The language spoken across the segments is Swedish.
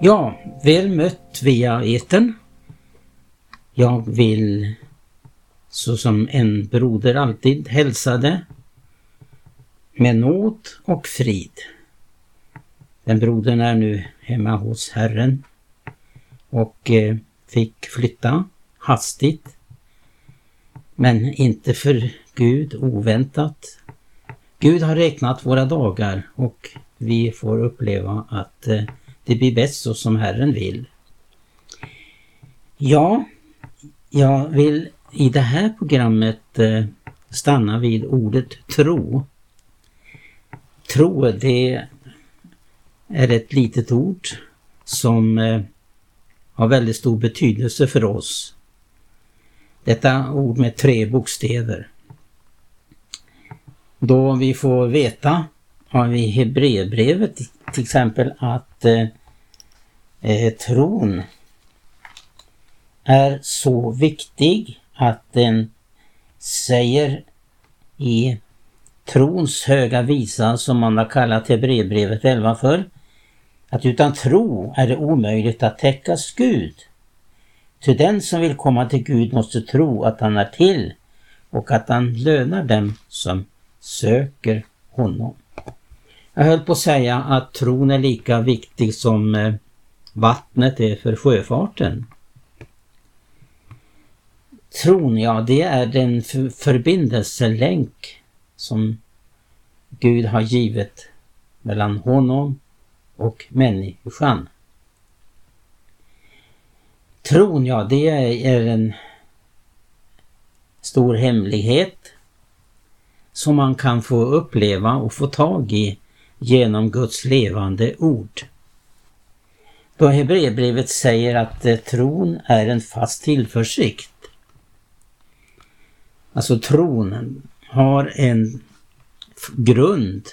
Ja, väl mött via eten. Jag vill så som en broder alltid hälsade med nåd och frid. Den brodern är nu hemma hos Herren och eh, fick flytta hastigt. Men inte för Gud oväntat. Gud har räknat våra dagar och vi får uppleva att eh, det blir bäst så som Herren vill. Ja, jag vill i det här programmet eh, stanna vid ordet tro. Tro, det är ett litet ord som eh, har väldigt stor betydelse för oss. Detta ord med tre bokstäver. Då vi får veta har vi i Hebreerbrevet till exempel att eh, eh, tron är så viktig att den säger i trons höga visa som man har kallat Hebreerbrevet 11 för att utan tro är det omöjligt att täckas Gud. Till den som vill komma till Gud måste tro att han är till och att han lönar dem som söker honom. Jag höll på att säga att tron är lika viktig som eh, vattnet är för sjöfarten. Tron, ja, det är den förbindelselänk som Gud har givit mellan honom och människan. Tron, ja, det är en stor hemlighet som man kan få uppleva och få tag i genom Guds levande ord. Då Hebreerbrevet säger att eh, tron är en fast tillförsikt. Alltså tron har en grund.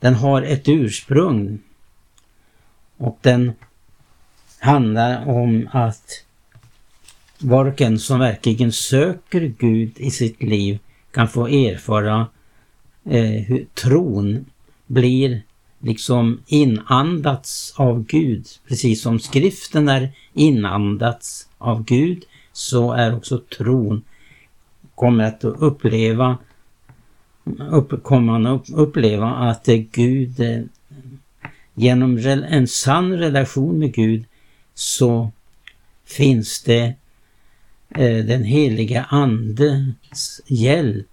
Den har ett ursprung. Och den handlar om att var och en som verkligen söker Gud i sitt liv kan få erfara eh, hur tron blir liksom inandats av Gud. Precis som skriften är inandats av Gud så är också tron kommer att uppleva upp, kommer man att uppleva att Gud eh, genom en sann relation med Gud så finns det eh, den heliga Andens hjälp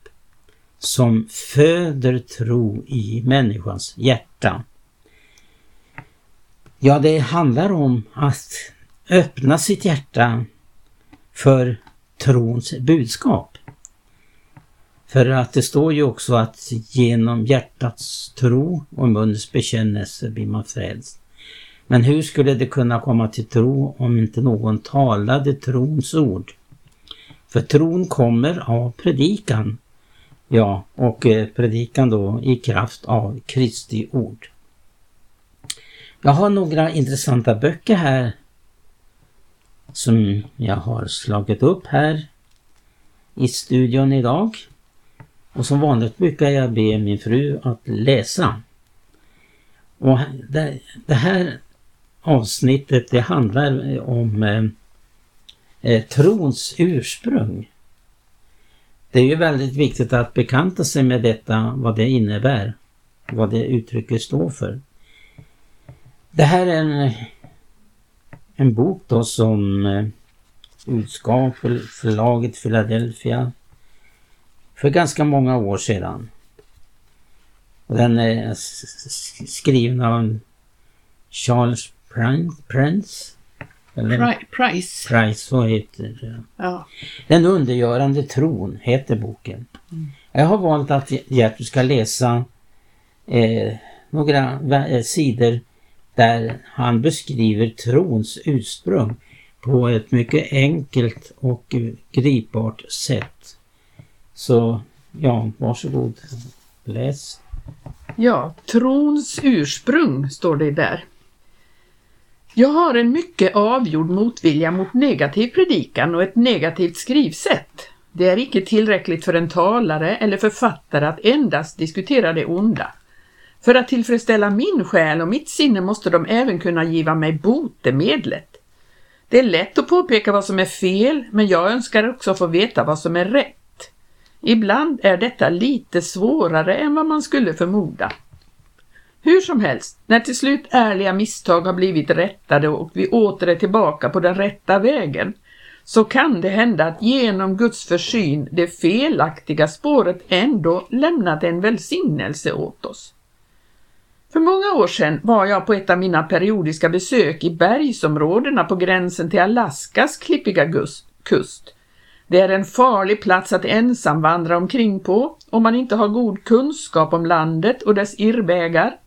som föder tro i människans hjärta. Ja, det handlar om att öppna sitt hjärta för trons budskap. För att det står ju också att genom hjärtats tro och munnens bekännelse blir man frälst. Men hur skulle det kunna komma till tro om inte någon talade trons ord? För tron kommer av predikan Ja, och eh, predikan då i kraft av Kristi ord. Jag har några intressanta böcker här som jag har slagit upp här i studion idag. Och som vanligt brukar jag be min fru att läsa. Och det, det här avsnittet det handlar om eh, eh trons ursprung. Det är ju väldigt viktigt att bekanta sig med detta, vad det innebär, vad det uttrycket står för. Det här är en, en bok då som eh, utgav förlaget Philadelphia för ganska många år sedan. Den är skriven av Charles Prince eller? Price. Price, så heter det. Ja. Den undergörande tron heter boken. Mm. Jag har valt att Gertrud ska läsa eh, några eh, sidor där han beskriver trons ursprung på ett mycket enkelt och gripbart sätt. Så ja, varsågod, läs. Ja, trons ursprung står det där. Jag har en mycket avgjord motvilja mot negativ predikan och ett negativt skrivsätt. Det är icke tillräckligt för en talare eller författare att endast diskutera det onda. För att tillfredsställa min själ och mitt sinne måste de även kunna giva mig botemedlet. Det är lätt att påpeka vad som är fel, men jag önskar också få veta vad som är rätt. Ibland är detta lite svårare än vad man skulle förmoda. Hur som helst, när till slut ärliga misstag har blivit rättade och vi åter är tillbaka på den rätta vägen, så kan det hända att genom Guds försyn det felaktiga spåret ändå lämnat en välsignelse åt oss. För många år sedan var jag på ett av mina periodiska besök i bergsområdena på gränsen till Alaskas klippiga kust. Det är en farlig plats att ensam vandra omkring på om man inte har god kunskap om landet och dess irrvägar.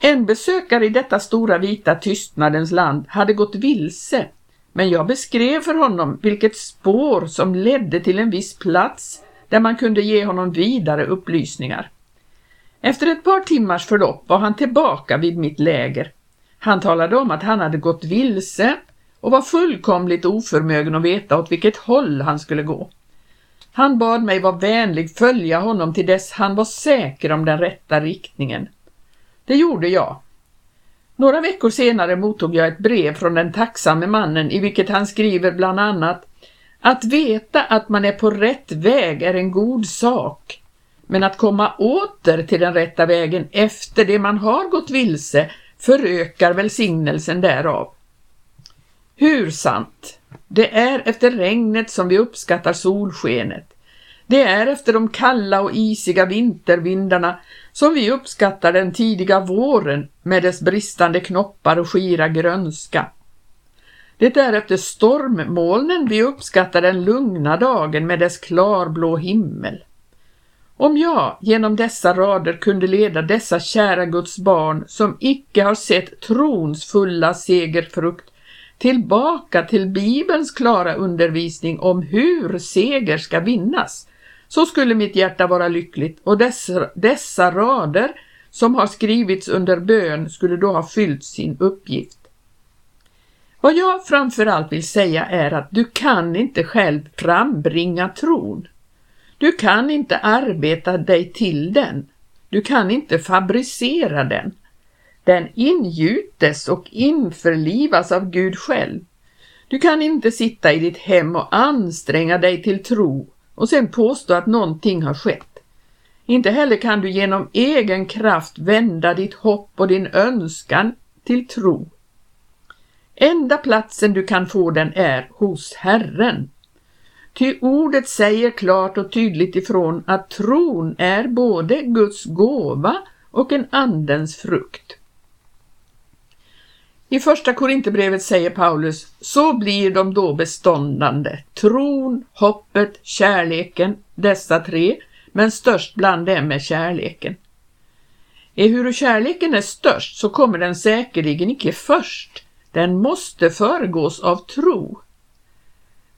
En besökare i detta stora vita tystnadens land hade gått vilse, men jag beskrev för honom vilket spår som ledde till en viss plats där man kunde ge honom vidare upplysningar. Efter ett par timmars förlopp var han tillbaka vid mitt läger. Han talade om att han hade gått vilse och var fullkomligt oförmögen att veta åt vilket håll han skulle gå. Han bad mig vara vänlig följa honom till dess han var säker om den rätta riktningen. Det gjorde jag. Några veckor senare mottog jag ett brev från den tacksamme mannen i vilket han skriver bland annat att veta att man är på rätt väg är en god sak, men att komma åter till den rätta vägen efter det man har gått vilse förökar välsignelsen därav. Hur sant! Det är efter regnet som vi uppskattar solskenet. Det är efter de kalla och isiga vintervindarna som vi uppskattar den tidiga våren med dess bristande knoppar och skira grönska. Det är efter stormmolnen vi uppskattar den lugna dagen med dess klarblå himmel. Om jag genom dessa rader kunde leda dessa kära Guds barn som icke har sett trons fulla segerfrukt tillbaka till Bibelns klara undervisning om hur seger ska vinnas, så skulle mitt hjärta vara lyckligt och dessa, dessa rader som har skrivits under bön skulle då ha fyllt sin uppgift. Vad jag framförallt vill säga är att du kan inte själv frambringa tron. Du kan inte arbeta dig till den. Du kan inte fabricera den. Den ingjutes och införlivas av Gud själv. Du kan inte sitta i ditt hem och anstränga dig till tro och sen påstå att någonting har skett. Inte heller kan du genom egen kraft vända ditt hopp och din önskan till tro. Enda platsen du kan få den är hos Herren. Ty ordet säger klart och tydligt ifrån att tron är både Guds gåva och en andens frukt. I första Korinthierbrevet säger Paulus, så blir de då beståndande, tron, hoppet, kärleken, dessa tre, men störst bland dem är kärleken. Ehuru kärleken är störst så kommer den säkerligen icke först, den måste föregås av tro.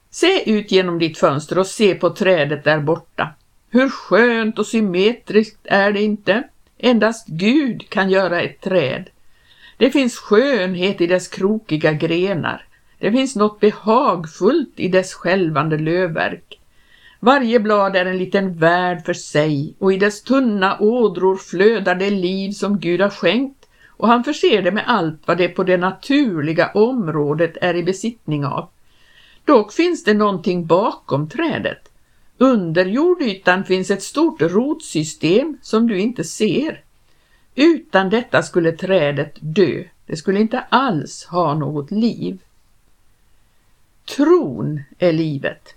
Se ut genom ditt fönster och se på trädet där borta. Hur skönt och symmetriskt är det inte? Endast Gud kan göra ett träd. Det finns skönhet i dess krokiga grenar. Det finns något behagfullt i dess skälvande lövverk. Varje blad är en liten värld för sig och i dess tunna ådror flödar det liv som Gud har skänkt och han förser det med allt vad det på det naturliga området är i besittning av. Dock finns det någonting bakom trädet. Under jordytan finns ett stort rotsystem som du inte ser. Utan detta skulle trädet dö. Det skulle inte alls ha något liv. Tron är livet.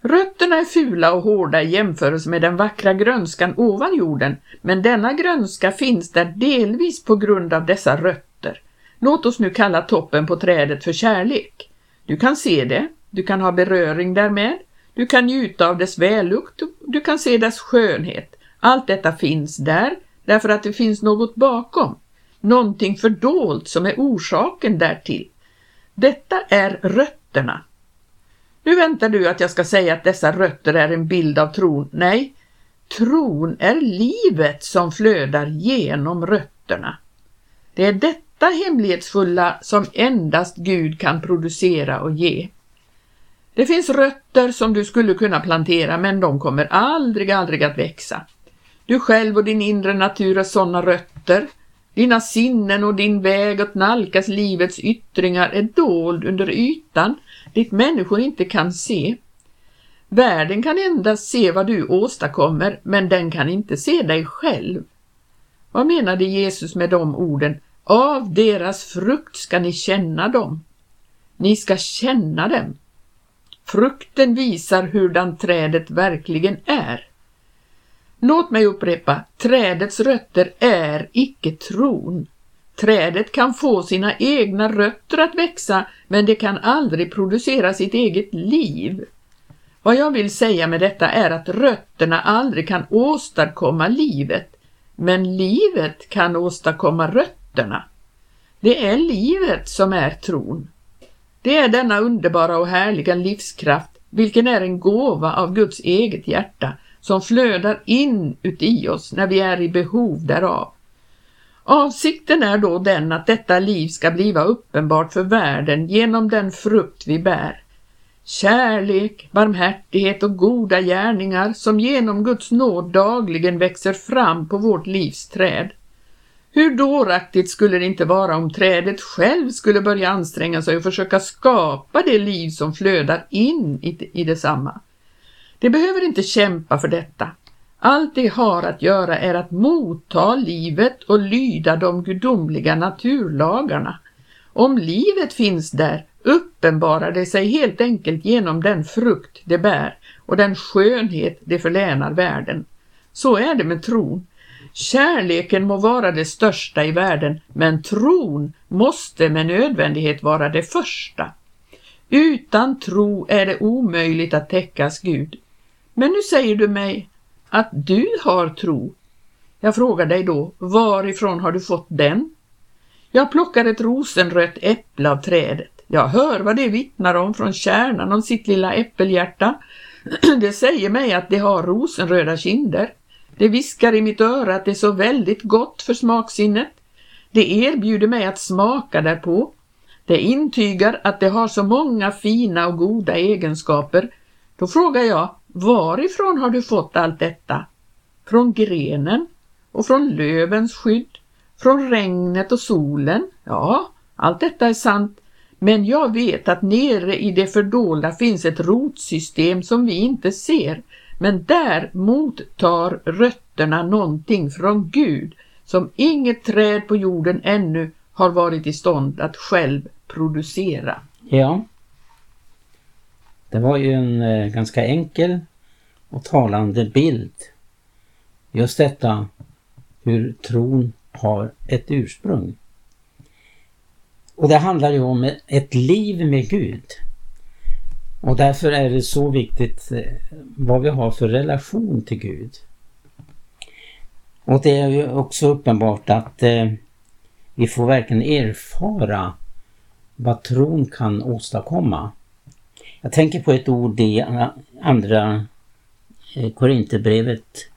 Rötterna är fula och hårda i jämförelse med den vackra grönskan ovan jorden, men denna grönska finns där delvis på grund av dessa rötter. Låt oss nu kalla toppen på trädet för kärlek. Du kan se det, du kan ha beröring därmed, du kan njuta av dess vällukt, du kan se dess skönhet. Allt detta finns där, därför att det finns något bakom, någonting fördolt som är orsaken därtill. Detta är rötterna. Nu väntar du att jag ska säga att dessa rötter är en bild av tron. Nej, tron är livet som flödar genom rötterna. Det är detta hemlighetsfulla som endast Gud kan producera och ge. Det finns rötter som du skulle kunna plantera men de kommer aldrig, aldrig att växa. Du själv och din inre natur har sådana rötter. Dina sinnen och din väg att nalkas livets yttringar är dold under ytan, dit människor inte kan se. Världen kan endast se vad du åstadkommer, men den kan inte se dig själv. Vad menade Jesus med de orden? Av deras frukt ska ni känna dem. Ni ska känna dem. Frukten visar hurdan trädet verkligen är. Låt mig upprepa, trädets rötter är icke tron. Trädet kan få sina egna rötter att växa, men det kan aldrig producera sitt eget liv. Vad jag vill säga med detta är att rötterna aldrig kan åstadkomma livet, men livet kan åstadkomma rötterna. Det är livet som är tron. Det är denna underbara och härliga livskraft, vilken är en gåva av Guds eget hjärta, som flödar in uti oss när vi är i behov därav. Avsikten är då den att detta liv ska bliva uppenbart för världen genom den frukt vi bär. Kärlek, barmhärtighet och goda gärningar som genom Guds nåd dagligen växer fram på vårt livs träd. Hur dåraktigt skulle det inte vara om trädet själv skulle börja anstränga sig och försöka skapa det liv som flödar in i, i detsamma. De behöver inte kämpa för detta. Allt de har att göra är att motta livet och lyda de gudomliga naturlagarna. Om livet finns där uppenbarar det sig helt enkelt genom den frukt det bär och den skönhet det förlänar världen. Så är det med tron. Kärleken må vara det största i världen, men tron måste med nödvändighet vara det första. Utan tro är det omöjligt att täckas Gud. Men nu säger du mig att du har tro. Jag frågar dig då, varifrån har du fått den? Jag plockar ett rosenrött äpple av trädet. Jag hör vad det vittnar om från kärnan av sitt lilla äppelhjärta. Det säger mig att det har rosenröda kinder. Det viskar i mitt öra att det är så väldigt gott för smaksinnet. Det erbjuder mig att smaka därpå. Det intygar att det har så många fina och goda egenskaper. Då frågar jag, varifrån har du fått allt detta? Från grenen och från lövens skydd, från regnet och solen. Ja, allt detta är sant, men jag vet att nere i det fördolda finns ett rotsystem som vi inte ser, men där mottar rötterna någonting från Gud som inget träd på jorden ännu har varit i stånd att själv producera. Ja. Det var ju en eh, ganska enkel och talande bild. Just detta hur tron har ett ursprung. Och det handlar ju om ett liv med Gud. Och därför är det så viktigt eh, vad vi har för relation till Gud. Och det är ju också uppenbart att eh, vi får verkligen erfara vad tron kan åstadkomma. Jag tänker på ett ord i andra eh, Korinthierbrevet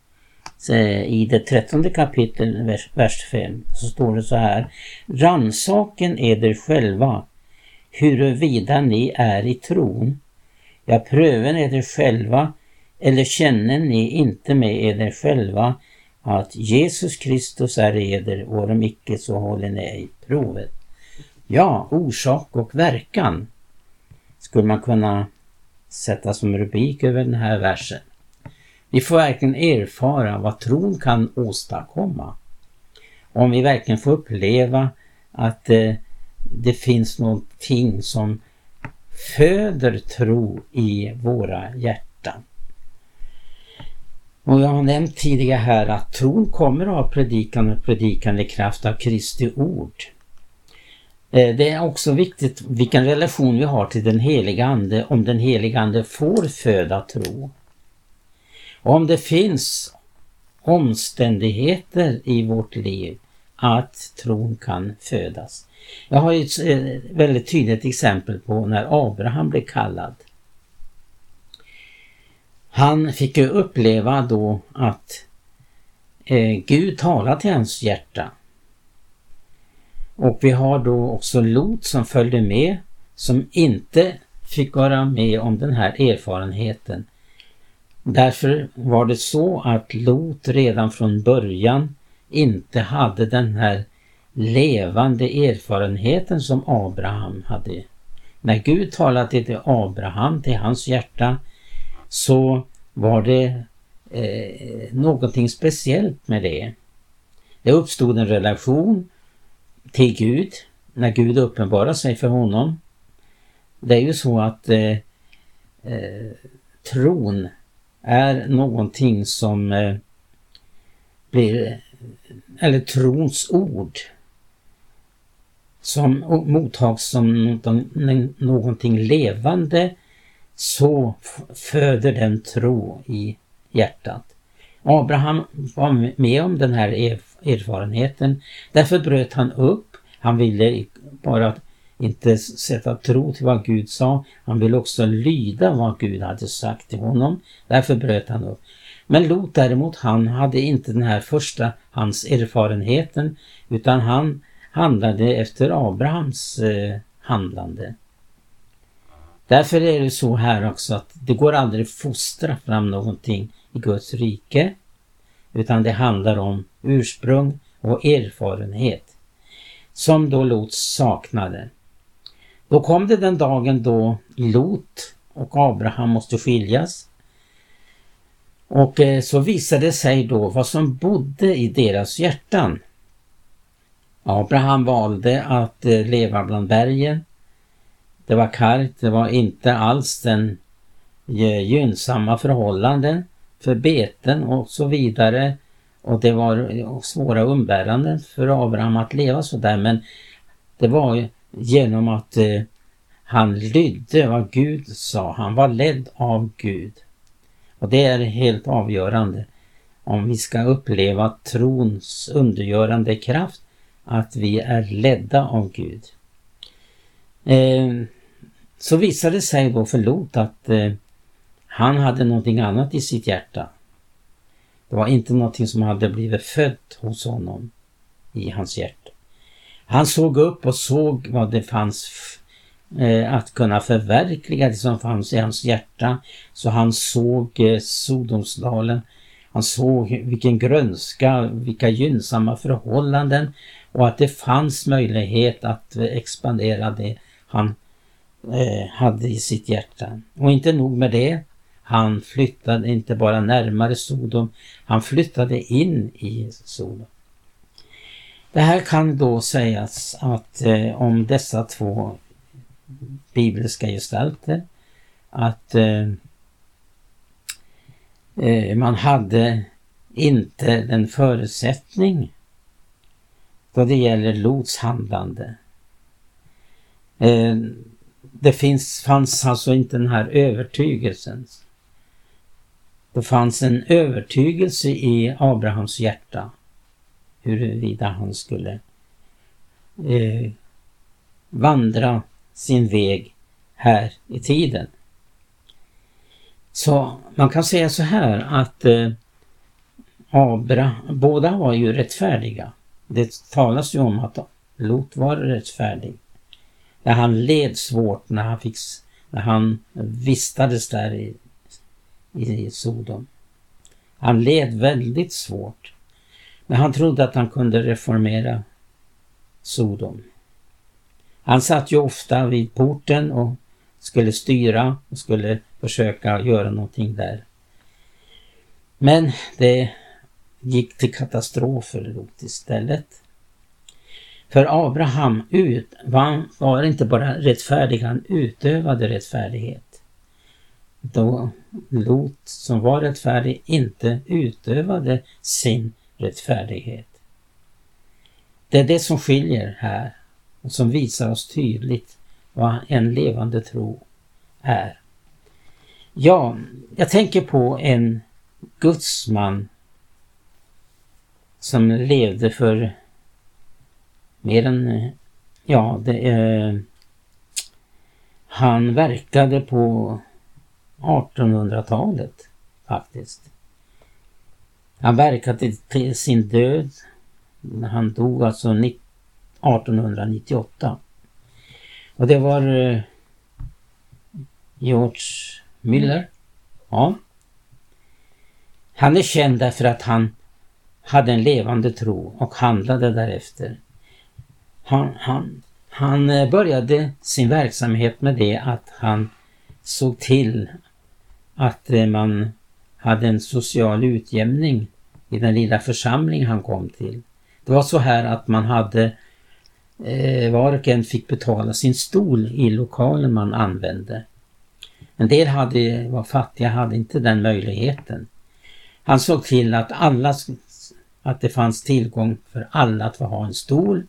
eh, i det trettonde kapitlet, vers, vers 5, så står det så här. Ransaken eder själva, huruvida ni är i tron. Ja, pröven eder själva, eller känner ni inte med eder själva att Jesus Kristus är eder, och om icke så håller ni ej provet. Ja, orsak och verkan skulle man kunna sätta som rubrik över den här versen. Vi får verkligen erfara vad tron kan åstadkomma. Om vi verkligen får uppleva att eh, det finns någonting som föder tro i våra hjärtan. Och jag har nämnt tidigare här att tron kommer av predikan och predikande kraft av Kristi ord. Eh, det är också viktigt vilken relation vi har till den heliga Ande, om den heliga Ande får föda tro. Om det finns omständigheter i vårt liv att tron kan födas. Jag har ett eh, väldigt tydligt exempel på när Abraham blev kallad. Han fick ju uppleva då att eh, Gud talade till hans hjärta. Och vi har då också Lot som följde med som inte fick vara med om den här erfarenheten Därför var det så att Lot redan från början inte hade den här levande erfarenheten som Abraham hade. När Gud talade till Abraham, till hans hjärta, så var det eh, någonting speciellt med det. Det uppstod en relation till Gud när Gud uppenbarar sig för honom. Det är ju så att eh, eh, tron är någonting som eh, blir, eller trons ord som mottags som någonting levande så föder den tro i hjärtat. Abraham var med om den här erfarenheten. Därför bröt han upp. Han ville bara inte sätta tro till vad Gud sa. Han ville också lyda vad Gud hade sagt till honom. Därför bröt han upp. Men Lot däremot, han hade inte den här första hans erfarenheten utan han handlade efter Abrahams eh, handlande. Därför är det så här också att det går aldrig att fostra fram någonting i Guds rike. Utan det handlar om ursprung och erfarenhet. Som då Lot saknade. Då kom det den dagen då Lot och Abraham måste skiljas. Och eh, så visade det sig då vad som bodde i deras hjärtan. Abraham valde att eh, leva bland bergen. Det var kallt, det var inte alls den eh, gynnsamma förhållanden för beten och så vidare. Och det var svåra umbäranden för Abraham att leva så där men det var genom att eh, han lydde vad Gud sa. Han var ledd av Gud. Och det är helt avgörande om vi ska uppleva trons undergörande kraft att vi är ledda av Gud. Eh, så visade det sig då för Lot att eh, han hade någonting annat i sitt hjärta. Det var inte någonting som hade blivit fött hos honom i hans hjärta. Han såg upp och såg vad det fanns eh, att kunna förverkliga det som fanns i hans hjärta. Så han såg eh, Sodomsdalen. Han såg vilken grönska, vilka gynnsamma förhållanden och att det fanns möjlighet att eh, expandera det han eh, hade i sitt hjärta. Och inte nog med det. Han flyttade inte bara närmare Sodom, han flyttade in i Sodom. Det här kan då sägas att eh, om dessa två bibliska gestalter att eh, eh man hade inte den förutsättning då det gäller Lots handlande. Eh, det finns, fanns alltså inte den här övertygelsen. Det fanns en övertygelse i Abrahams hjärta huruvida han skulle eh, vandra sin väg här i tiden. Så man kan säga så här att eh, Abra, båda var ju rättfärdiga. Det talas ju om att Lot var rättfärdig. När han led svårt när han, fick, när han vistades där i, i Sodom. Han led väldigt svårt. Men han trodde att han kunde reformera Sodom. Han satt ju ofta vid porten och skulle styra och skulle försöka göra någonting där. Men det gick till katastrof för Lot istället. För Abraham ut, var inte bara rättfärdig, han utövade rättfärdighet. Då Lot som var rättfärdig inte utövade sin rättfärdighet. Det är det som skiljer här och som visar oss tydligt vad en levande tro är. Ja, jag tänker på en gudsman som levde för mer än, ja, det, eh, han verkade på 1800-talet faktiskt. Han verkade till sin död. Han dog alltså 1898. Och det var eh, George Müller. Ja. Han är känd därför att han hade en levande tro och handlade därefter. Han, han, han eh, började sin verksamhet med det att han såg till att eh, man hade en social utjämning i den lilla församling han kom till. Det var så här att man hade eh, var och en fick betala sin stol i lokalen man använde. En del hade, var fattiga hade inte den möjligheten. Han såg till att alla att det fanns tillgång för alla att få ha en stol.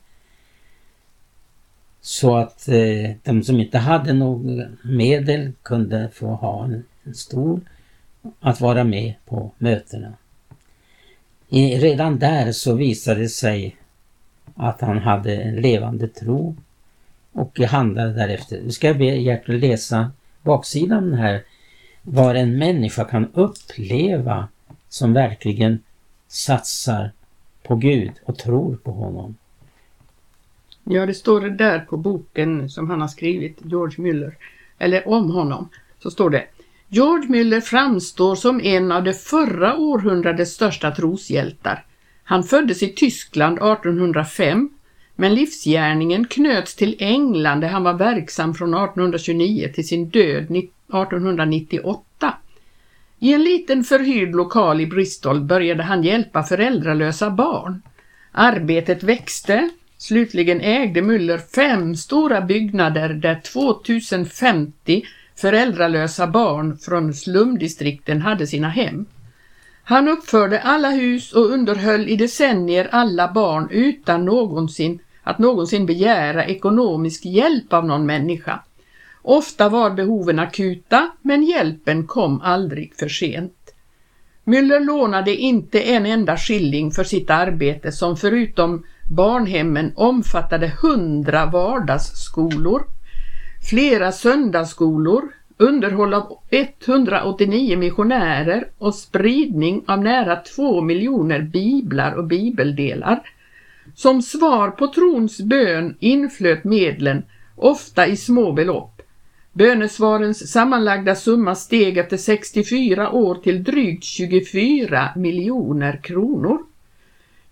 Så att eh, de som inte hade några medel kunde få ha en, en stol att vara med på mötena. I, redan där så visade det sig att han hade en levande tro och handlade därefter. Nu ska jag be Gertrud läsa baksidan här. Vad en människa kan uppleva som verkligen satsar på Gud och tror på honom. Ja, det står det där på boken som han har skrivit, George Müller, eller om honom, så står det George Müller framstår som en av det förra århundradets största troshjältar. Han föddes i Tyskland 1805, men livsgärningen knöts till England där han var verksam från 1829 till sin död 1898. I en liten förhyrd lokal i Bristol började han hjälpa föräldralösa barn. Arbetet växte. Slutligen ägde Müller fem stora byggnader där 2050 föräldralösa barn från slumdistrikten hade sina hem. Han uppförde alla hus och underhöll i decennier alla barn utan någonsin att någonsin begära ekonomisk hjälp av någon människa. Ofta var behoven akuta, men hjälpen kom aldrig för sent. Müller lånade inte en enda skilling för sitt arbete som förutom barnhemmen omfattade hundra vardagsskolor, flera söndagsskolor, underhåll av 189 missionärer och spridning av nära två miljoner biblar och bibeldelar. Som svar på trons bön inflöt medlen, ofta i små belopp. Bönesvarens sammanlagda summa steg efter 64 år till drygt 24 miljoner kronor.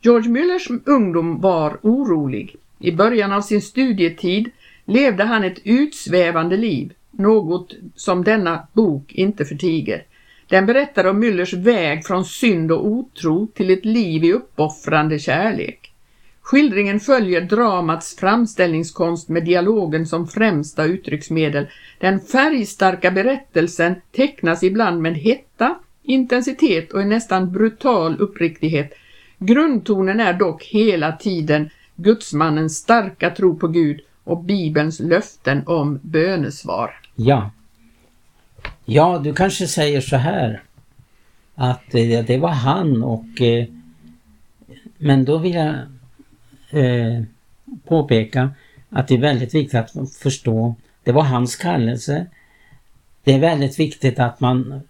George Müllers ungdom var orolig. I början av sin studietid levde han ett utsvävande liv, något som denna bok inte förtiger. Den berättar om Müllers väg från synd och otro till ett liv i uppoffrande kärlek. Skildringen följer dramats framställningskonst med dialogen som främsta uttrycksmedel. Den färgstarka berättelsen tecknas ibland med hetta, intensitet och en nästan brutal uppriktighet. Grundtonen är dock hela tiden gudsmannens starka tro på Gud och Bibelns löften om bönesvar. Ja. Ja, du kanske säger så här att eh, det var han och eh, men då vill jag eh, påpeka att det är väldigt viktigt att förstå, det var hans kallelse. Det är väldigt viktigt att man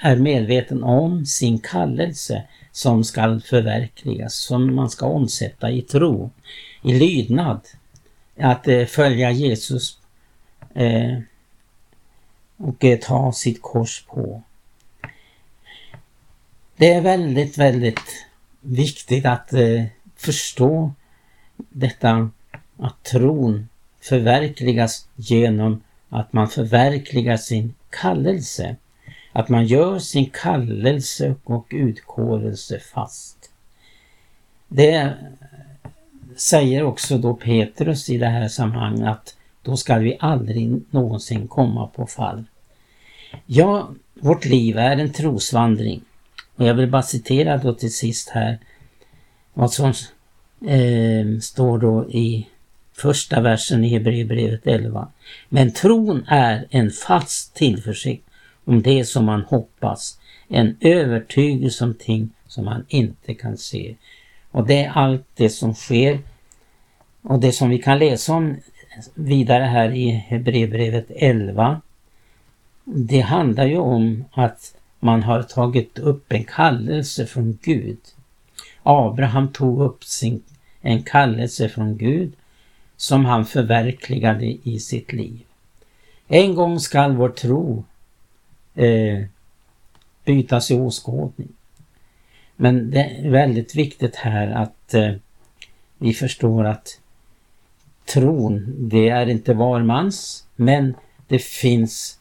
är medveten om sin kallelse som ska förverkligas, som man ska omsätta i tro, i lydnad. Att eh, följa Jesus eh, och eh, ta sitt kors på. Det är väldigt, väldigt viktigt att eh, förstå detta att tron förverkligas genom att man förverkligar sin kallelse. Att man gör sin kallelse och utkårelse fast. Det säger också då Petrus i det här sammanhanget att då ska vi aldrig någonsin komma på fall. Ja, vårt liv är en trosvandring. Och jag vill bara citera då till sist här vad som eh, står då i första versen i Hebreerbrevet 11. Men tron är en fast tillförsikt om det som man hoppas, en övertygelse om ting som man inte kan se. Och det är allt det som sker och det som vi kan läsa om vidare här i Hebreerbrevet 11. Det handlar ju om att man har tagit upp en kallelse från Gud. Abraham tog upp sin en kallelse från Gud som han förverkligade i sitt liv. En gång skall vår tro eh, bytas i åskådning. Men det är väldigt viktigt här att eh, vi förstår att tron, det är inte var mans, men det finns,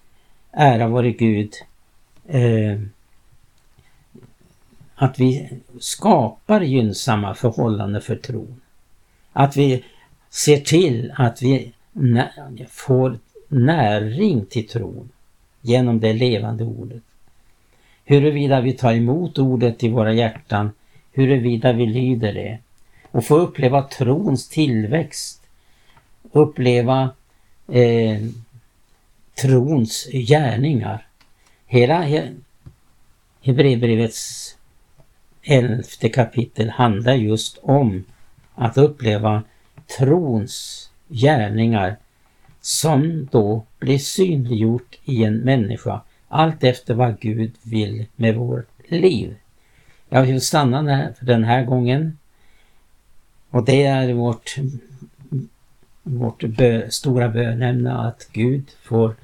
ära vare Gud, eh, att vi skapar gynnsamma förhållanden för tron. Att vi ser till att vi får näring till tron genom det levande ordet. Huruvida vi tar emot ordet i våra hjärtan, huruvida vi lyder det. Och få uppleva trons tillväxt, uppleva eh, trons gärningar. Hela Hebreerbrevets elfte kapitel handlar just om att uppleva trons gärningar som då blir synliggjort i en människa allt efter vad Gud vill med vårt liv. Jag vill stanna där för den här gången. Och det är vårt, vårt bö, stora bönämne att Gud får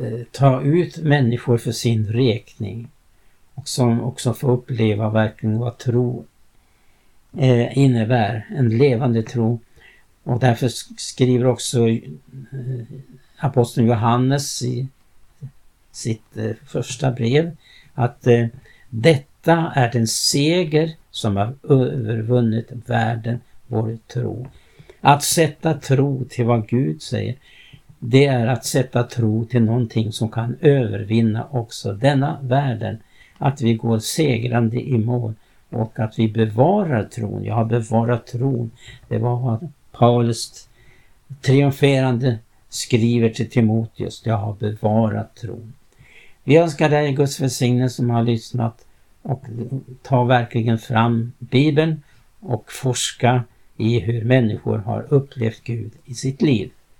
eh, ta ut människor för sin räkning och som också får uppleva verkligen vad tro eh, innebär, en levande tro. Och därför skriver också eh, aposteln Johannes i sitt eh, första brev att eh, detta är den seger som har övervunnit världen, vår tro. Att sätta tro till vad Gud säger, det är att sätta tro till någonting som kan övervinna också denna världen. Att vi går segrande i mål och att vi bevarar tron. Jag har bevarat tron. Det var vad Paulus triumferande skriver till Timoteus. Jag har bevarat tron. Vi önskar dig Guds välsignelse som har lyssnat och ta verkligen fram Bibeln och forska i hur människor har upplevt Gud i sitt liv.